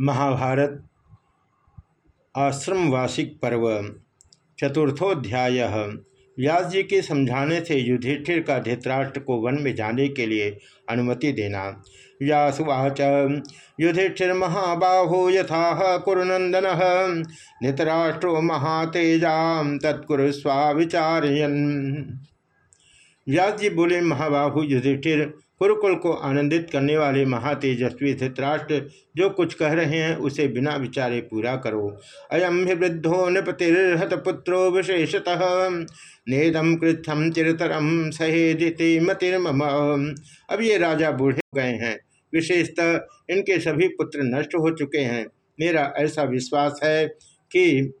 महाभारत, आश्रमवासिक पर्व, चतुर्थोध्याय। व्यास जी के समझाने से युधिष्ठिर का धृतराष्ट्र को वन में जाने के लिए अनुमति देना। व्यासुवाच युधिष्ठिर महाबाहो यथा कुरुनंदन। धृतराष्ट्रो महातेजा, तत्कुरु स्वाविचारयन। व्यास जी बोले, महाबाहु, युधिष्ठिर कुरुकुल को आनंदित करने वाले महातेजस्वी धृतराष्ट्र जो कुछ कह रहे हैं, उसे बिना विचारे पूरा करो। अयम ही वृद्धो नृपतिर्हत पुत्रो विशेषतः। नेदम कृथम चिरतरम सहेदिति मतिर्मम। अब ये राजा बूढ़े गए हैं। विशेषतः इनके सभी पुत्र नष्ट हो चुके हैं। मेरा ऐसा विश्वास है कि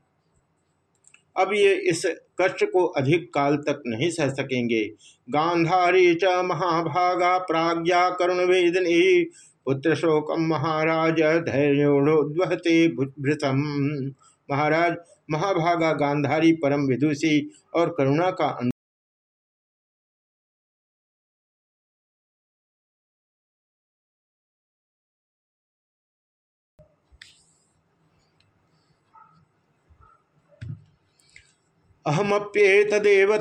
अब ये इस कष्ट को अधिक काल तक नहीं सह सकेंगे। गांधारी च महाभागा प्राज्ञा करुण वेदनी, पुत्र शोकम महाराज धैर्योद्वहते भृतम। महाराज, महाभागा गांधारी परम विदुषी और करुणा का अहमप्येतदेव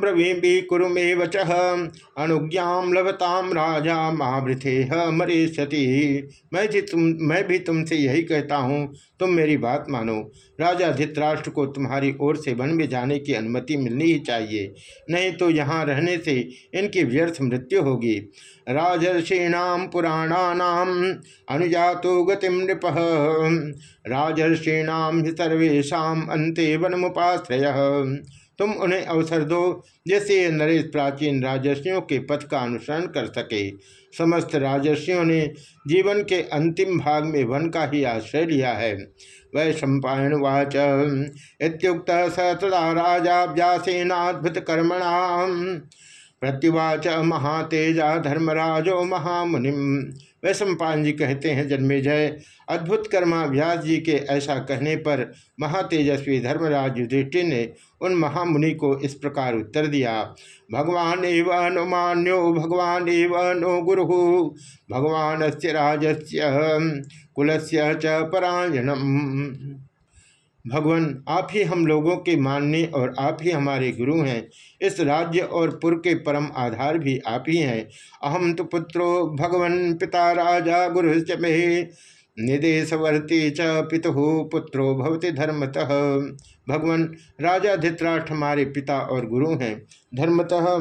ब्रवीमी कुरु मे वच अनुज्ञाम लभताम राजा महाभृथेह मरीष्यति। मैं जी तुम, मैं भी तुमसे यही कहता हूँ, तुम मेरी बात मानो। राजा धित्राष्ट्र को तुम्हारी ओर से वन में जाने की अनुमति मिलनी ही चाहिए। नहीं तो यहाँ रहने से इनकी व्यर्थ मृत्यु होगी। राजर्षीणाम पुराणानाम अनुजातो गतिम नृप। राजर्षीणाम सर्वेशा अंते वनमुपाश्रय। तुम उन्हें अवसर दो जैसे ये नरेश प्राचीन राजस्वियों के पथ का अनुसरण कर सके। समस्त राजस्वियों ने जीवन के अंतिम भाग में वन का ही आश्रय लिया है। वह सम्पायन वाच इतुक्त स तदा राजा व्यासेनाद्भुत कर्मणा प्रत्युवाच महातेजा धर्मराजो महामुनिम। वैश्वपान जी कहते हैं, जन्मे जय। अद्भुत कर्मा व्यास जी के ऐसा कहने पर महातेजस्वी धर्मराज युधिष्ठिर ने उन महामुनि को इस प्रकार उत्तर दिया, भगवान एव अनुमान्यो भगवान एव नो गुरु। भगवान से राजस्य, कुलस्य च परायणम। भगवान, आप ही हम लोगों के मानने और आप ही हमारे गुरु हैं। इस राज्य और पुर के परम आधार भी आप ही हैं। अहम तो पुत्रो भगवन पिता राजा गुरु मे। निदेशवर्ती च पितु पुत्रो भवती धर्मतः। भगवान, राजा धित्राष्ट्र हमारे पिता और गुरु हैं। धर्मतः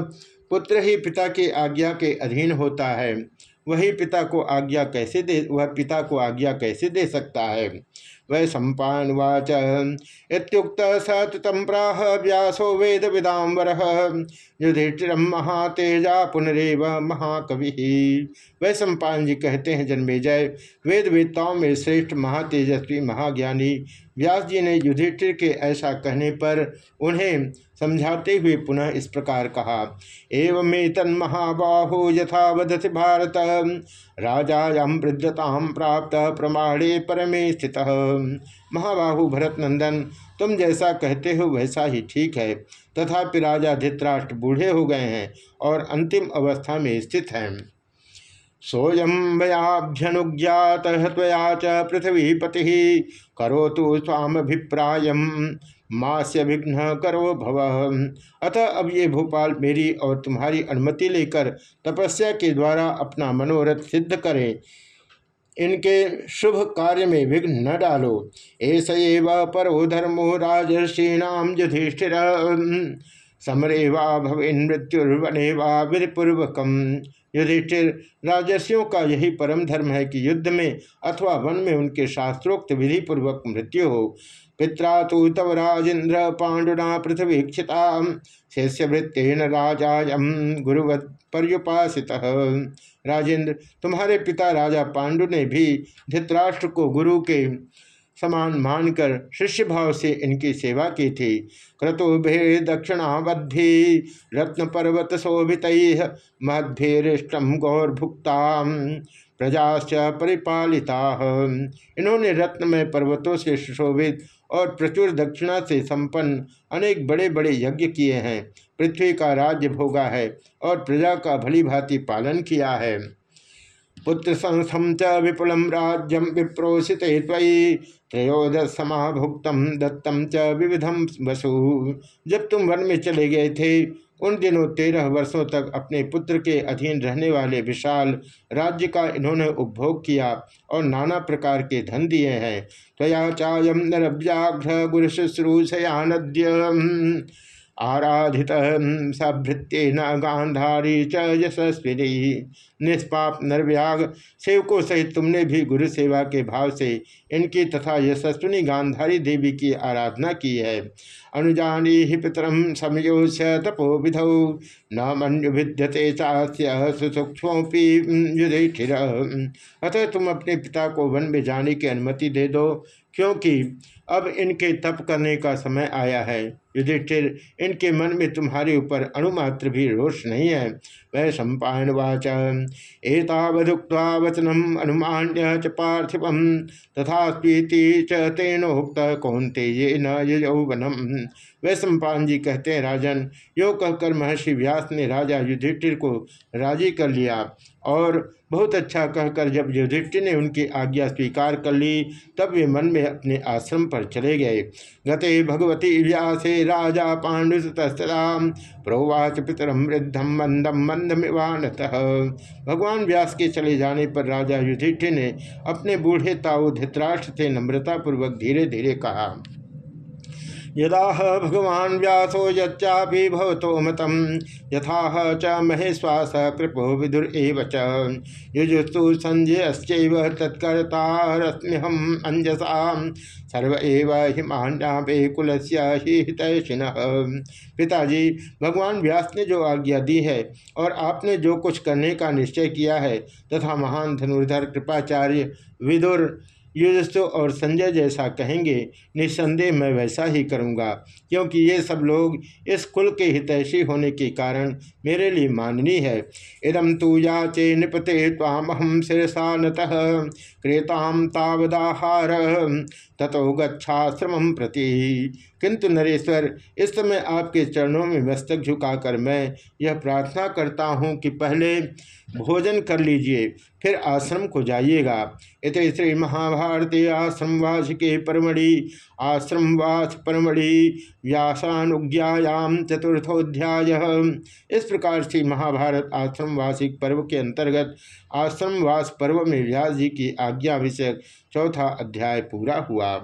पुत्र ही पिता की आज्ञा के अधीन होता है। वही पिता को आज्ञा कैसे दे, वह पिता को आज्ञा कैसे दे सकता है? वै सम्पावाच इतुक्त सततम प्राह व्यासो वेद विदाम्बर। युधिष्ठिर महातेजा पुनरव महाकवि। वै सम्पान जी कहते हैं जन्मे जय वेद वेदताओं में श्रेष्ठ महातेजस्वी महाज्ञानी व्यास जी ने युधिष्ठिर के ऐसा कहने पर उन्हें समझाते हुए पुनः इस प्रकार कहा, एवं तन महाबाहो यथावधि भारत। राजायाम वृद्धताम प्राप्त प्रमाणे परमे स्थित। महाबाहु भरत नंदन तुम जैसा कहते हो वैसा ही ठीक है। तथापि राजा धित्राष्ट्र बूढ़े हो गए हैं और अंतिम अवस्था में स्थित हैं। सोयम वयाभ्यनुज्ञात त्वया च पृथ्वीपति। करो तो स्वामभिप्राय मास्य विघ्न करो भव। अतः अब ये भोपाल मेरी और तुम्हारी अनुमति लेकर तपस्या के द्वारा अपना मनोरथ सिद्ध करें। इनके शुभ कार्य में विघ्न न डालो। ऐस परो धर्मो राजर्षीणाम युधिष्ठिर समरेवा भविन मृत्युर्वने वा विधिपूर्वकम युधिष्ठिर राजस्यों का यही परम धर्म है कि युद्ध में अथवा वन में उनके शास्त्रोक्त विधि पूर्वक मृत्यु हो। पिता तो तव राजेन्द्र पांडुना पृथ्वीक्षिता शिष्यवृत्तेन राजायम गुरुवत पर्युपासित। राजेंद्र, तुम्हारे पिता राजा पांडु ने भी धृतराष्ट्र को गुरु के समान मानकर शिष्य भाव से इनकी सेवा की थी। क्रतुभे दक्षिणावधि रत्न पर्वत शोभित मध्यरिष्टम गौरभुक्ता प्रजाश्च परिपालिता। इन्होंने रत्नमय पर्वतों से सुशोभित और प्रचुर दक्षिणा से संपन्न अनेक बड़े बड़े यज्ञ किए हैं। पृथ्वी का राज्य भोगा है और प्रजा का भली भांति पालन किया है। पुत्र संस्थम च विपुलम राज्यम विप्रोषित त्रयोदश समाभुक्तम दत्तम च विविधम वसु। जब तुम वन में चले गए थे। उन दिनों तेरह वर्षों तक अपने पुत्र के अधीन रहने वाले विशाल राज्य का इन्होंने उपभोग किया और नाना प्रकार के धन दिए हैं। त्वया चायम नरव्याघ्र गुरु शुश्रूषयानद्य आराधित सभृत्य न गांधारी च यशस्विनी। निष्पाप नरव्याग सेवकों सहित तुमने भी गुरु सेवा के भाव से इनकी तथा यशस्विनी गांधारी देवी की आराधना की है। अनुजानी ही पितरम समयोश तपो विधौ न मनु विद्यते चास्य सुसूक्ष्मी युधिष्ठिर। अतः तुम अपने पिता को वन में जाने की अनुमति दे दो। क्योंकि अब इनके तप करने का समय आया है। युधिष्ठिर, इनके मन में तुम्हारे ऊपर अणुमात्र भी रोष नहीं है। वह सम्पायन वाच एतावधुक्ता वचनम अनुमान्य च पार्थिवम तथा च तेनोक्त कौनते ये न यौवनम वह सम्पान जी कहते हैं, राजन, यो कहकर महर्षि व्यास ने राजा युधिष्ठिर को राज़ी कर लिया और बहुत अच्छा कहकर जब युधिष्ठिर ने उनकी आज्ञा स्वीकार कर ली, तब वे मन में अपने आश्रम पर चले गए। गते भगवती व्यासे राजा पांडुसतस्तरा प्रोवाच पितरम वृद्धम मंदम मंदमिवानत। भगवान व्यास के चले जाने पर राजा युधिष्ठिर ने अपने बूढ़े ताऊ धृतराष्ट्र से नम्रतापूर्वक धीरे धीरे कहा यदा भगवान व्यासो यच्चापि भवतो मतम यथा च महेश्वास कृपो विदुर एव च। युजुस्तु संजयश्चैव तत्कर्तारस्म्यहम अंजसा सर्व एव हिमान्यापे कुलस्य हितैषिण पिताजी, भगवान व्यास ने जो आज्ञा दी है और आपने जो कुछ करने का निश्चय किया है, तथा महान धनुर्धर कृपाचार्य विदुर युजस्व और संजय जैसा कहेंगे निसंदेह मैं वैसा ही करूँगा, क्योंकि ये सब लोग इस कुल के हितैषी होने के कारण मेरे लिए माननी है। इदम तू याचे निपते तामहम शिरसा नतः क्रेताम तावदाहार तथो गच्छाश्रम प्रति। किंतु नरेश्वर, इस समय आपके चरणों में मस्तक झुकाकर मैं यह प्रार्थना करता हूँ कि पहले भोजन कर लीजिए, फिर आश्रम को जाइएगा। इत श्री महाभारती आश्रमवास के परमढ़ि आश्रमवास परमढ़ि व्यासानुज्ञायाम चतुर्थोध्याय। इस प्रकार से महाभारत आश्रमवासिक पर्व के अंतर्गत आश्रमवास पर्व में व्यास जी की आज्ञा विषयक चौथा अध्याय पूरा हुआ।